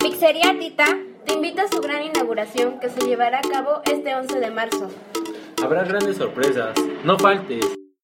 Pizzería Tita te invita a su gran inauguración que se llevará a cabo este 11 de marzo. Habrá grandes sorpresas. No faltes.